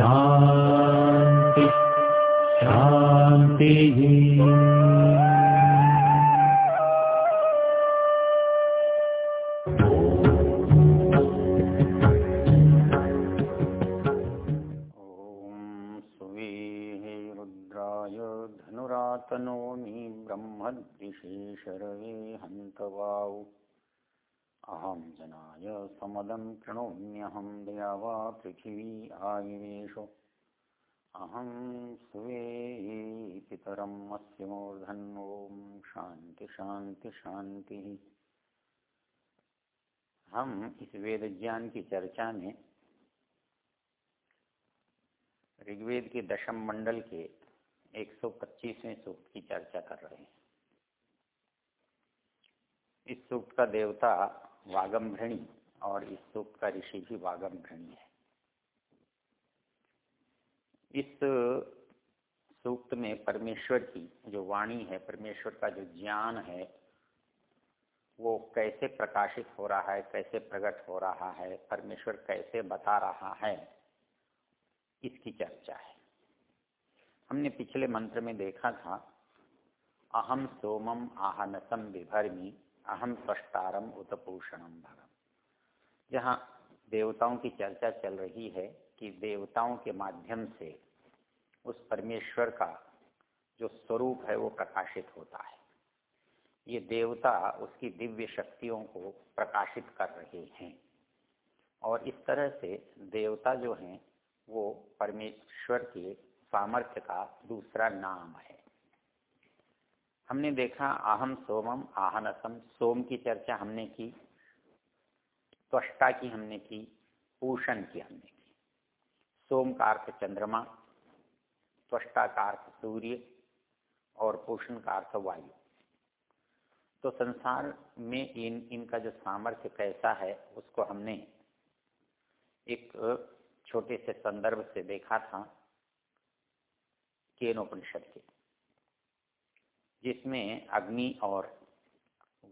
ॐ सुवेः रुद्राय धनुरातनो मि ब्रह्मद्विशेषर्वे हन्त वा अहं जना जनाय समदं कृणोम्यहं दया वा पृथिवी आविवेशो अहं सुवे पितरम् अस्य मूर्धन्। ॐ शान्ति शान्तिः हम इस वेद ज्ञान की चर्चा में ऋग्वेद के दशम मंडल के 125वें सूक्त की चर्चा कर रहे हैं। इस सूक्त का देवता वागम्भृणी और इस सूक्त का ऋषि भी वागम्भृणी है। इस सूक्त में परमेश्वर की जो वाणी है, परमेश्वर का जो ज्ञान है, वो कैसे प्रकाशित हो रहा है, कैसे प्रकट हो रहा है, परमेश्वर कैसे बता रहा है, इसकी चर्चा है। हमने पिछले मंत्र में देखा था, अहम सोमम आहनसम विभर्मी, अहम स्पष्टारम उत्पूषणम भगम जहाँ देवताओं की चर्चा चल रही है कि देवताओं के माध्यम से उस परमेश्वर का जो स्वरूप है वो प्रकाशित होता है। ये देवता उसकी दिव्य शक्तियों को प्रकाशित कर रहे हैं। और इस तरह से देवता जो हैं, वो परमेश्वर के सामर्थ्य का दूसरा नाम है। हमने देखा, अहम सोमम, आहनसम, सोम की चर्चा हमने की। त्वष्टा की हमने की, पूषण की हमने की। सोम का अर्थ चंद्रमा त्वष्टा का अर्थ सूर्य और पोषण का अर्थ वायु। तो संसार में इन, इनका जो सामर्थ्य कैसा है, उसको हमने एक छोटे से संदर्भ से देखा था, केनोपनिषद के, जिसमें अग्नि और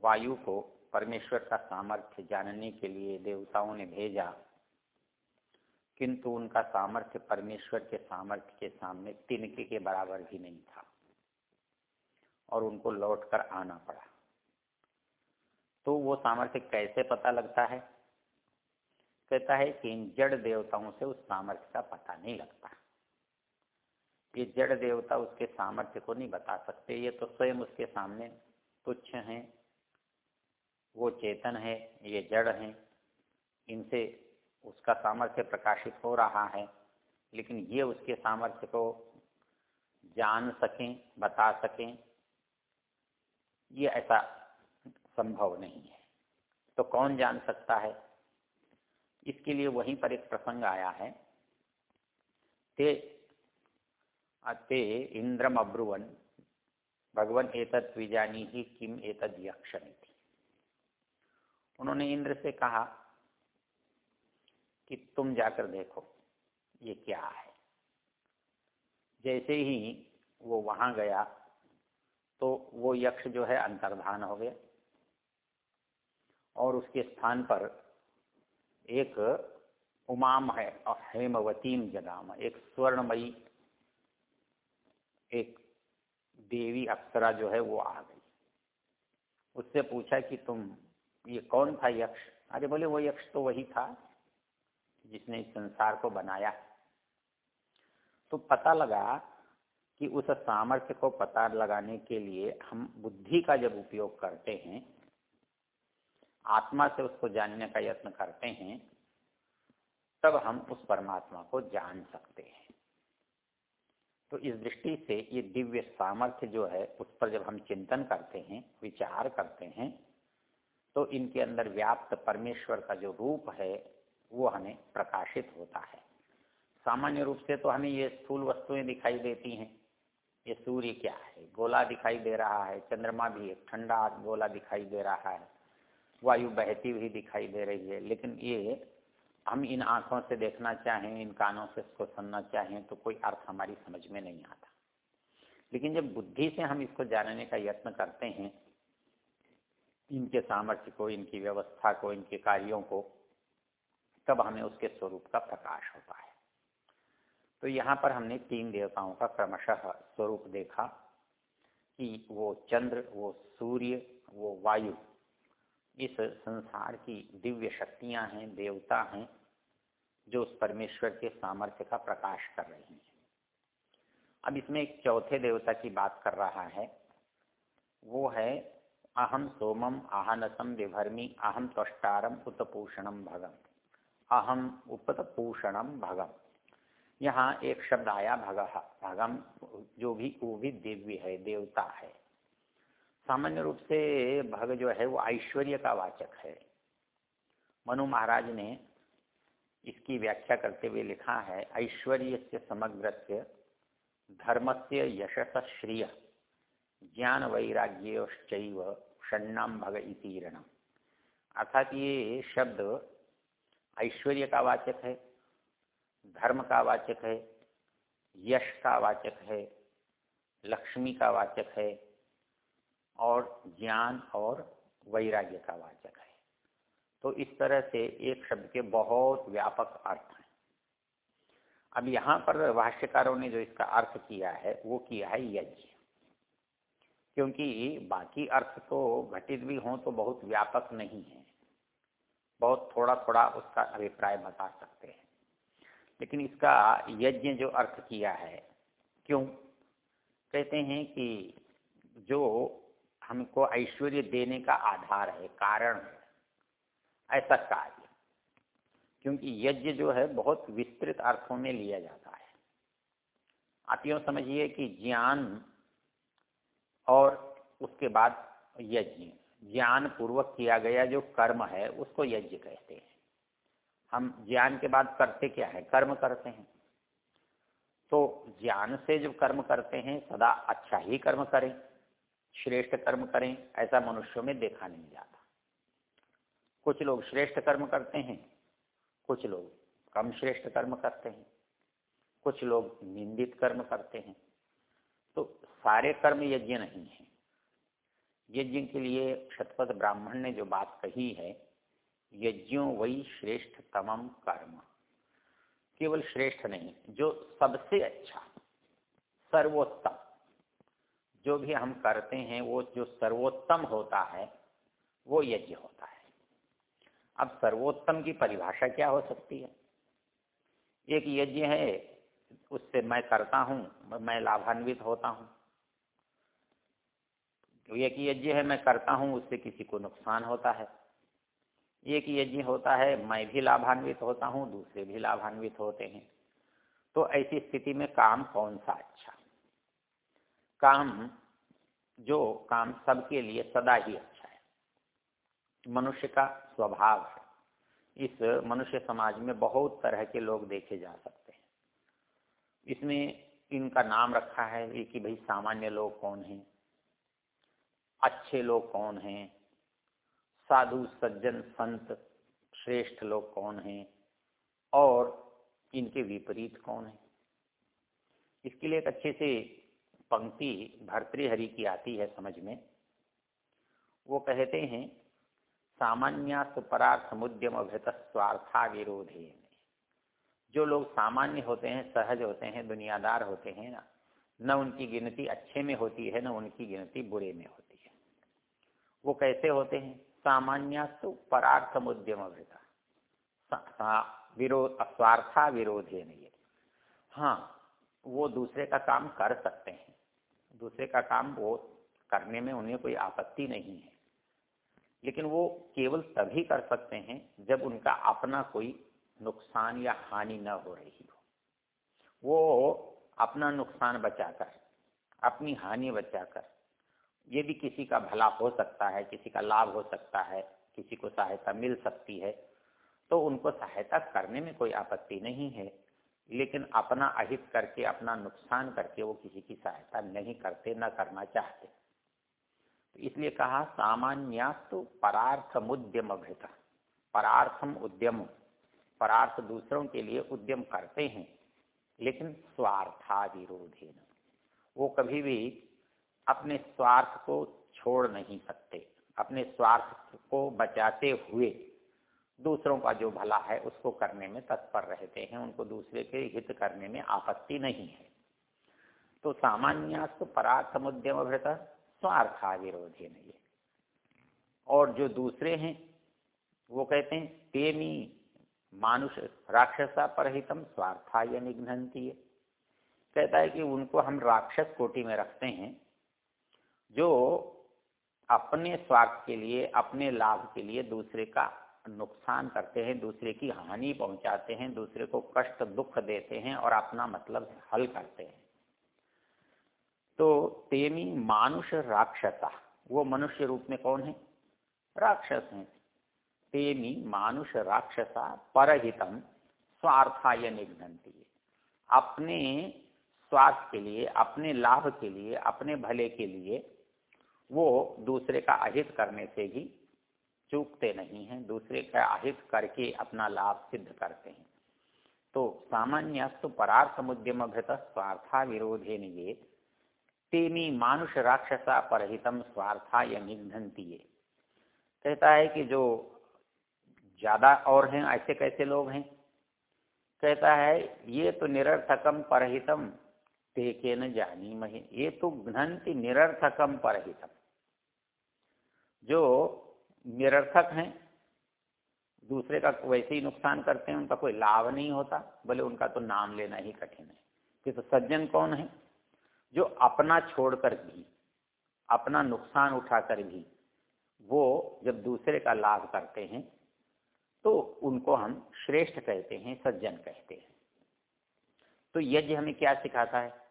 वायु को परमेश्वर का सामर्थ्य जानने के लिए देवताओं ने भेजा। किंतु उनका सामर्थ्य परमेश्वर के सामर्थ्य के सामने तिनके के बराबर भी नहीं था और उनको लौटकर आना पड़ा। तो वो सामर्थ्य कैसे पता लगता है? कहता है कि इन जड़ देवताओं से उस सामर्थ्य का पता नहीं लगता। ये जड़ देवता उसके सामर्थ्य को नहीं बता सकते, ये तो स्वयं उसके सामने तुच्छ हैं। वो चेतन है, ये जड़ हैं, इनसे उसका सामर्थ्य प्रकाशित हो रहा है, लेकिन ये उसके सामर्थ्य को जान सकें, बता सकें, ये ऐसा संभव नहीं है। तो कौन जान सकता है? इसके लिए वहीं पर एक प्रसंग आया है। ते ते इंद्रम अब्रुवन भगवान एतत् विजानी ही किम एतद यक्षणी उन्होंने इंद्र से कहा कि तुम जाकर देखो, ये क्या है। जैसे ही वो वहाँ गया तो वो यक्ष जो है अंतर्धान हो गया और उसके स्थान पर एक उमाम है और हेमवतीम जगाम, एक स्वर्णमयी, एक देवी अप्सरा जो है वो आ गई। उससे पूछा कि तुम ये कौन था यक्ष? अरे बोले, वो यक्ष तो वही था जिसने इस संसार को बनाया। तो पता लगा कि उस सामर्थ्य को पता लगाने के लिए हम बुद्धि का जब उपयोग करते हैं, आत्मा से उसको जानने का यत्न करते हैं, तब हम उस परमात्मा को जान सकते हैं। तो इस दृष्टि से ये दिव्य सामर्थ्य जो है, उस पर जब हम चिंतन करते हैं, विचार करते हैं तो इनके अंदर व्याप्त परमेश्वर का जो रूप है, वो हमें प्रकाशित होता है। सामान्य रूप से तो हमें ये स्थूल वस्तुएँ दिखाई देती हैं। ये सूर्य क्या है? गोला दिखाई दे रहा है, चंद्रमा भी एक ठंडा गोला दिखाई दे रहा है, वायु बहती हुई दिखाई दे रही है। लेकिन ये हम इन आँखों से देखना चाहें, इन कानों से इसको सुनना चाहें तो कोई अर्थ हमारी समझ में नहीं आता। लेकिन जब बुद्धि से हम इसको जानने का यत्न करते हैं इनके सामर्थ्य को, इनकी व्यवस्था को, इनके कार्यों को, तब हमें उसके स्वरूप का प्रकाश होता है। तो यहाँ पर हमने तीन देवताओं का क्रमशः स्वरूप देखा कि वो चंद्र, वो सूर्य, वो वायु, इस संसार की दिव्य शक्तियाँ हैं, देवता हैं, जो उस परमेश्वर के सामर्थ्य का प्रकाश कर रही हैं। अब इसमें एक चौथे देवता की बात कर रहा है, वो है अहम सोमम आहनसम विभर्मी अहम त्वष्टारम उत्पूषणम भगम। अहम उपतपूषणम भगम। यहाँ एक शब्द आया, भग। भगम जो भी वो भी दिव्य है, देवता है। सामान्य रूप से भग जो है, वो ऐश्वर्य का वाचक है। मनु महाराज ने इसकी व्याख्या करते हुए लिखा है, ऐश्वर्य से समग्र धर्म से यशस श्रिय ज्ञान वैराग्योश्चैव षण्णाम भग इतीरण अर्थात ये शब्द ऐश्वर्य का वाचक है, धर्म का वाचक है, यश का वाचक है, लक्ष्मी का वाचक है, और ज्ञान और वैराग्य का वाचक है। तो इस तरह से एक शब्द के बहुत व्यापक अर्थ हैं। अब यहाँ पर भाष्यकारों ने जो इसका अर्थ किया है, वो किया है यज्ञ। क्योंकि बाकी अर्थ तो घटित भी हों तो बहुत व्यापक नहीं है। बहुत थोड़ा थोड़ा उसका अभिप्राय बता सकते हैं। लेकिन इसका यज्ञ जो अर्थ किया है, क्यों? कहते हैं कि जो हमको ऐश्वर्य देने का आधार है, कारण है, ऐसा कार्य। क्योंकि यज्ञ जो है, बहुत विस्तृत अर्थों में लिया जाता है। आप यूँ समझिए कि ज्ञान उसके बाद यज्ञ। ज्ञान पूर्वक किया गया जो कर्म है, उसको यज्ञ कहते हैं। हम ज्ञान के बाद करते क्या है? कर्म करते हैं। तो ज्ञान से जो कर्म करते हैं, सदा अच्छा ही कर्म करें, श्रेष्ठ कर्म करें, ऐसा मनुष्यों में देखा नहीं जाता। कुछ लोग श्रेष्ठ कर्म करते हैं, कुछ लोग कम श्रेष्ठ कर्म करते हैं, कुछ लोग निंदित कर्म करते हैं। तो सारे कर्म यज्ञ नहीं है। यज्ञ के लिए शतपथ ब्राह्मण ने जो बात कही है, यज्ञों वही श्रेष्ठ तमम कर्म। केवल श्रेष्ठ नहीं, जो सबसे अच्छा सर्वोत्तम। जो भी हम करते हैं, वो जो सर्वोत्तम होता है, वो यज्ञ होता है। अब सर्वोत्तम की परिभाषा क्या हो सकती है? एक यज्ञ है, उससे मैं करता हूँ, मैं लाभान्वित होता हूँ। तो एक यज्ञ है, मैं करता हूँ, उससे किसी को नुकसान होता है। एक यज्ञ होता है, मैं भी लाभान्वित होता हूँ, दूसरे भी लाभान्वित होते हैं। तो ऐसी स्थिति में काम कौन सा अच्छा? काम जो काम सबके लिए सदा ही अच्छा है। मनुष्य का स्वभाव है। इस मनुष्य समाज में बहुत तरह के लोग देखे जा सकते हैं। इसमें इनका नाम रखा है कि भाई सामान्य लोग कौन हैं? अच्छे लोग कौन हैं? साधु, सज्जन, संत, श्रेष्ठ लोग कौन हैं? और इनके विपरीत कौन है? इसके लिए एक अच्छे से पंक्ति भर्तृहरि की आती है समझ में। वो कहते हैं सामान्य परार्थ मुद्यम अभ्यत स्वार्था विरोधे जो लोग सामान्य होते हैं, सहज होते हैं, दुनियादार होते हैं ना, न उनकी गिनती अच्छे में होती है, न उनकी गिनती बुरे में होती है। वो कैसे होते हैं? सामान्यस्तु परार्थम उद्यम विरोध स्वार्था विरोध है नहीं हाँ वो दूसरे का काम कर सकते हैं। दूसरे का काम वो करने में उन्हें कोई आपत्ति नहीं है। लेकिन वो केवल तभी कर सकते हैं जब उनका अपना कोई नुकसान या हानि न हो रही हो। वो अपना नुकसान बचाकर, अपनी हानि बचाकर ये भी किसी का भला हो सकता है, किसी का लाभ हो सकता है, किसी को सहायता मिल सकती है। तो उनको सहायता करने में कोई आपत्ति नहीं है, लेकिन अपना अहित करके, अपना नुकसान करके वो किसी की सहायता नहीं करते, न करना चाहते। तो इसलिए कहा सामान्यास्तु परार्थम उद्यम अभ्यता परार्थम उद्यम। परार्थ दूसरों के लिए उद्यम करते हैं, लेकिन स्वार्था विरोधे वो कभी भी अपने स्वार्थ को छोड़ नहीं सकते, अपने स्वार्थ को बचाते हुए दूसरों का जो भला है उसको करने में तत्पर रहते हैं, उनको दूसरे के हित करने में आपत्ति नहीं है। तो सामान्यास्त परार्थ मुद्यम भृत स्वार्था विरोधी नहीं और जो दूसरे हैं, वो कहते हैं, तेमी मानुष राक्षसा पर परहितम स्वार्था या निघ्नती है कहता है कि उनको हम राक्षस कोटि में रखते हैं जो अपने स्वार्थ के लिए, अपने लाभ के लिए दूसरे का नुकसान करते हैं, दूसरे की हानि पहुंचाते हैं, दूसरे को कष्ट, दुख देते हैं और अपना मतलब हल करते हैं। तो तेमी मानुष राक्षसा, वो मनुष्य रूप में कौन है? राक्षस हैं। तेमी मानुष राक्षसा परहितम स्वार्थाय निघ्नती अपने स्वार्थ के लिए, अपने लाभ के लिए, अपने भले के लिए वो दूसरे का अहित करने से भी चूकते नहीं हैं, दूसरे का अहित करके अपना लाभ सिद्ध करते हैं। तो सामान्यस्तु परार्थ मुद्यम भृत स्वार्था विरोधे ये तेमी मानुष राक्षसा परहितम स्वार्था या निघंती कहता है कि जो ज़्यादा और हैं, ऐसे कैसे लोग हैं? कहता है, ये तो निरर्थकम परहितम, ते के न जानी मही ये तो घ्नंति निरर्थकम परहितम। जो निरर्थक हैं, दूसरे का वैसे ही नुकसान करते हैं, उनका कोई लाभ नहीं होता बोले उनका तो नाम लेना ही कठिन है। कि तो सज्जन कौन है? जो अपना छोड़कर भी, अपना नुकसान उठाकर भी, वो जब दूसरे का लाभ करते हैं तो उनको हम श्रेष्ठ कहते हैं, सज्जन कहते हैं। तो यज्ञ हमें क्या सिखाता है?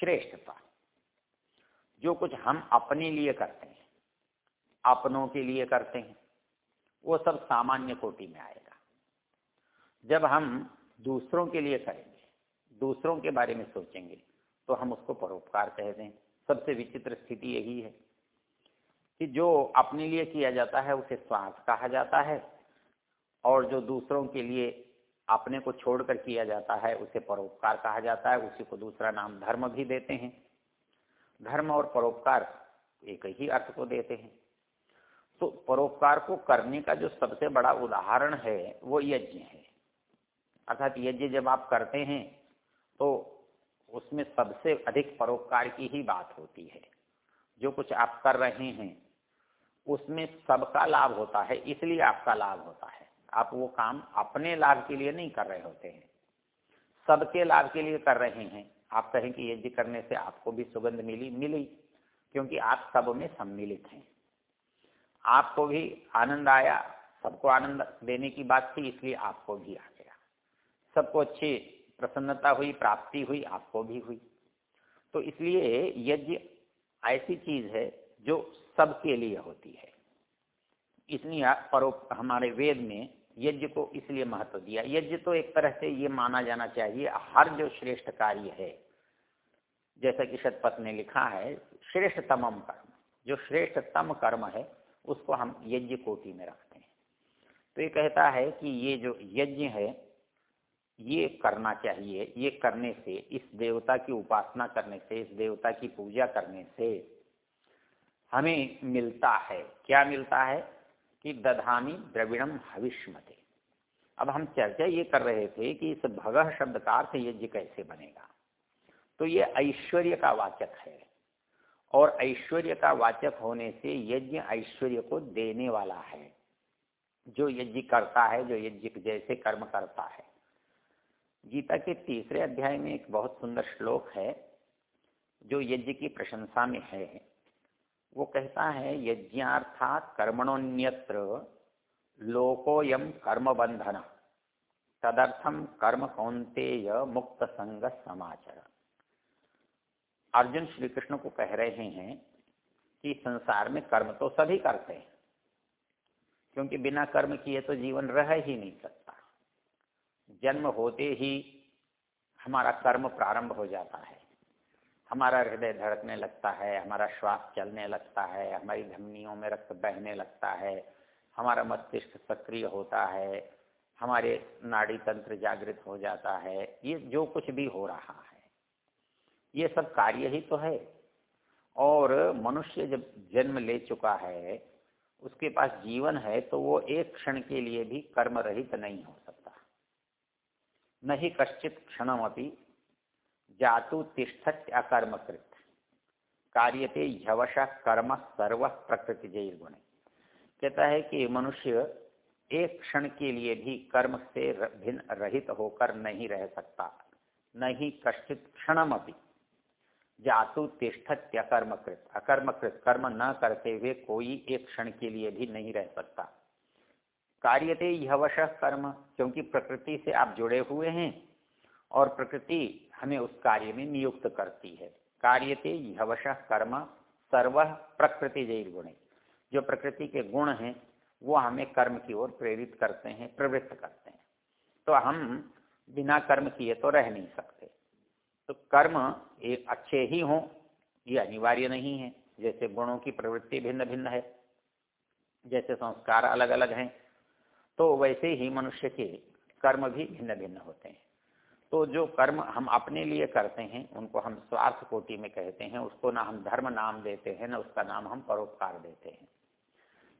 श्रेष्ठता। जो कुछ हम अपने लिए करते हैं अपनों के लिए करते हैं, वो सब सामान्य कोटि में आएगा। जब हम दूसरों के लिए करेंगे, दूसरों के बारे में सोचेंगे तो हम उसको परोपकार कहते हैं सबसे विचित्र स्थिति यही है कि जो अपने लिए किया जाता है, उसे स्वार्थ कहा जाता है, और जो दूसरों के लिए अपने को छोड़कर किया जाता है, उसे परोपकार कहा जाता है। उसी को दूसरा नाम धर्म भी देते हैं। धर्म और परोपकार एक ही अर्थ को देते हैं। तो परोपकार को करने का जो सबसे बड़ा उदाहरण है, वो यज्ञ है। अर्थात यज्ञ जब आप करते हैं तो उसमें सबसे अधिक परोपकार की ही बात होती है। जो कुछ आप कर रहे हैं, उसमें सबका लाभ होता है, इसलिए आपका लाभ होता है। आप वो काम अपने लाभ के लिए नहीं कर रहे होते हैं। सबके लाभ के लिए कर रहे हैं। आप कहें कि यज्ञ करने से आपको भी सुगंध मिली मिली, क्योंकि आप सब में सम्मिलित हैं। आपको भी आनंद आया, सबको आनंद देने की बात थी, इसलिए आपको भी आ गया। सबको अच्छी प्रसन्नता हुई, प्राप्ति हुई, आपको भी हुई। तो इसलिए यज्ञ ऐसी चीज़ है जो सबके लिए होती है। इसलिए परो, हमारे वेद में यज्ञ को इसलिए महत्व दिया। यज्ञ तो एक तरह से ये माना जाना चाहिए, हर जो श्रेष्ठ कार्य है, जैसा कि शतपथ ने लिखा है, श्रेष्ठतम कर्म। जो श्रेष्ठतम कर्म है उसको हम यज्ञ कोटि में रखते हैं। तो ये कहता है कि ये जो यज्ञ है, ये करना चाहिए। ये करने से, इस देवता की उपासना करने से, इस देवता की पूजा करने से हमें मिलता है। क्या मिलता है? कि दधामी द्रविणम हविष्मते। अब हम चर्चा ये कर रहे थे कि इस भगह शब्द का अर्थ यज्ञ कैसे बनेगा। तो ये ऐश्वर्य का वाचक है। और ऐश्वर्य का वाचक होने से यज्ञ ऐश्वर्य को देने वाला है। जो यज्ञ करता है, जो यज्ञ जैसे कर्म करता है। गीता के तीसरे अध्याय में एक बहुत सुंदर श्लोक है, जो यज्ञ की प्रशंसा में है। वो कहता है, यज्ञार्थात कर्मणोन्यत्र लोकोयम कर्म बंधन तदर्थम कर्म कौंतेय मुक्त संग समाचर अर्जुन श्री कृष्ण को कह रहे हैं कि संसार में कर्म तो सभी करते हैं, क्योंकि बिना कर्म किए तो जीवन रह ही नहीं सकता। जन्म होते ही हमारा कर्म प्रारंभ हो जाता है। हमारा हृदय धड़कने लगता है, हमारा श्वास चलने लगता है, हमारी धमनियों में रक्त बहने लगता है, हमारा मस्तिष्क सक्रिय होता है, हमारे नाड़ी तंत्र जागृत हो जाता है, ये जो कुछ भी हो रहा है। ये सब कार्य ही तो है। और मनुष्य जब जन्म ले चुका है, उसके पास जीवन है तो वो एक क्षण के लिए भी कर्म रहित नहीं हो सकता। न ही कश्चित क्षणम अपनी जातु तिष्ठत अकर्मकृत। कार्यते यवश कर्म सर्व प्रकृति जय गुण कहता है कि मनुष्य एक क्षण के लिए भी कर्म से भिन्न रहित होकर नहीं रह सकता। नहीं कश्चित क्षणम अपनी जातु तिष्ठत अकर्मकृत अकर्मकृत, कर्म न करते हुए कोई एक क्षण के लिए भी नहीं रह सकता। कार्यते यवश कर्म, क्योंकि प्रकृति से आप जुड़े हुए हैं और प्रकृति हमें उस कार्य में नियुक्त करती है। कार्यते यवश कर्म, सर्व प्रकृति जैर गुण। जो प्रकृति के गुण हैं, वो हमें कर्म की ओर प्रेरित करते हैं, प्रवृत्त करते हैं। तो हम बिना कर्म किए तो रह नहीं सकते। तो कर्म एक अच्छे ही हों, ये अनिवार्य नहीं है। जैसे गुणों की प्रवृत्ति भिन्न भिन्न है, जैसे संस्कार अलग अलग हैं तो वैसे ही मनुष्य के कर्म भी भिन्न भिन्न होते हैं। तो जो कर्म हम अपने लिए करते हैं, उनको हम स्वार्थ कोटि में कहते हैं, उसको ना हम धर्म नाम देते हैं, ना उसका नाम हम परोपकार देते हैं।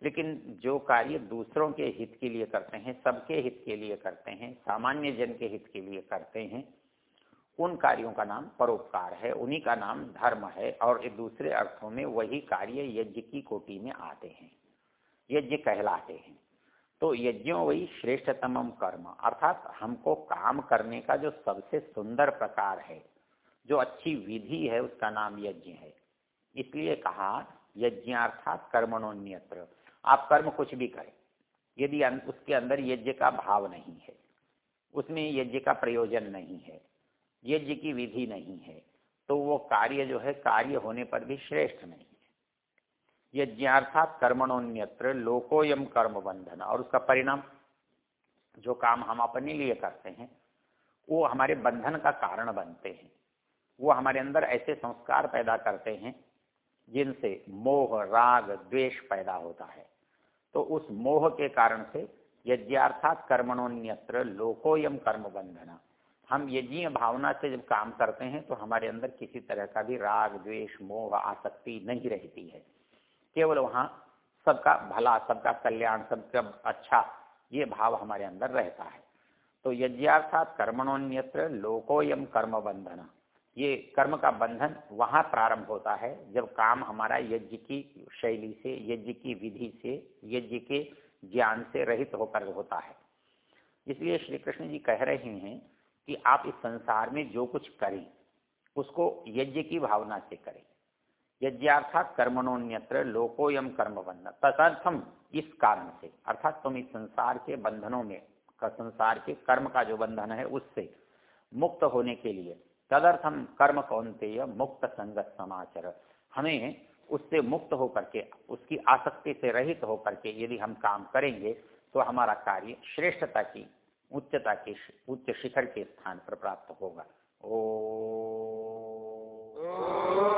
लेकिन जो कार्य दूसरों के हित के लिए करते हैं, सबके हित के लिए करते हैं, सामान्य जन के हित के लिए करते हैं उन कार्यों का नाम परोपकार है, उन्हीं का नाम धर्म है और दूसरे अर्थों में वही कार्य यज्ञ की कोटि में आते हैं, यज्ञ कहलाते हैं। तो यज्ञों वही श्रेष्ठतम कर्म, अर्थात हमको काम करने का जो सबसे सुंदर प्रकार है, जो अच्छी विधि है, उसका नाम यज्ञ है। इसलिए कहा, यज्ञ अर्थात कर्मणोन्यत्र। आप कर्म कुछ भी करें, यदि उसके अंदर यज्ञ का भाव नहीं है, उसमें यज्ञ का प्रयोजन नहीं है यज्ञ की विधि नहीं है तो वो कार्य जो है, कार्य होने पर भी श्रेष्ठ नहीं है। यज्ञार्थात कर्मणोन्यत्र लोकोयम कर्म बंधन और उसका परिणाम, जो काम हम अपने लिए करते हैं, वो हमारे बंधन का कारण बनते हैं। वो हमारे अंदर ऐसे संस्कार पैदा करते हैं, जिनसे मोह, राग, द्वेष पैदा होता है। तो उस मोह के कारण से यज्ञार्थात कर्मणोन्यत्र लोकोयम कर्म बंधना हम यज्ञ भावना से जब काम करते हैं तो हमारे अंदर किसी तरह का भी राग, द्वेष, मोह, आसक्ति नहीं रहती है। केवल वहाँ सबका भला, सबका कल्याण, सबका अच्छा ये भाव हमारे अंदर रहता है। तो यज्ञार्थात कर्मणोन्यत्र लोकोयम कर्म बंधन ये कर्म का बंधन वहाँ प्रारंभ होता है, जब काम हमारा यज्ञ की शैली से, यज्ञ की विधि से, यज्ञ के ज्ञान से रहित होकर होता है। इसलिए श्री कृष्ण जी कह रहे हैं कि आप इस संसार में जो कुछ करें, उसको यज्ञ की भावना से करें। यज्ञार्थात कर्मणोन्यत्र लोकोयम कर्म बंधन तदर्थम इस कारण से, अर्थात तुम इस संसार के बंधनों में, का संसार के कर्म का जो बंधन है, उससे मुक्त होने के लिए तदर्थम कर्म कौनते मुक्त संगत समाचार। हमें उससे मुक्त होकर के, उसकी आसक्ति से रहित होकर के यदि हम काम करेंगे तो हमारा कार्य श्रेष्ठता की उच्चता के उच्च शिखर के स्थान पर प्राप्त होगा। ओ। शांति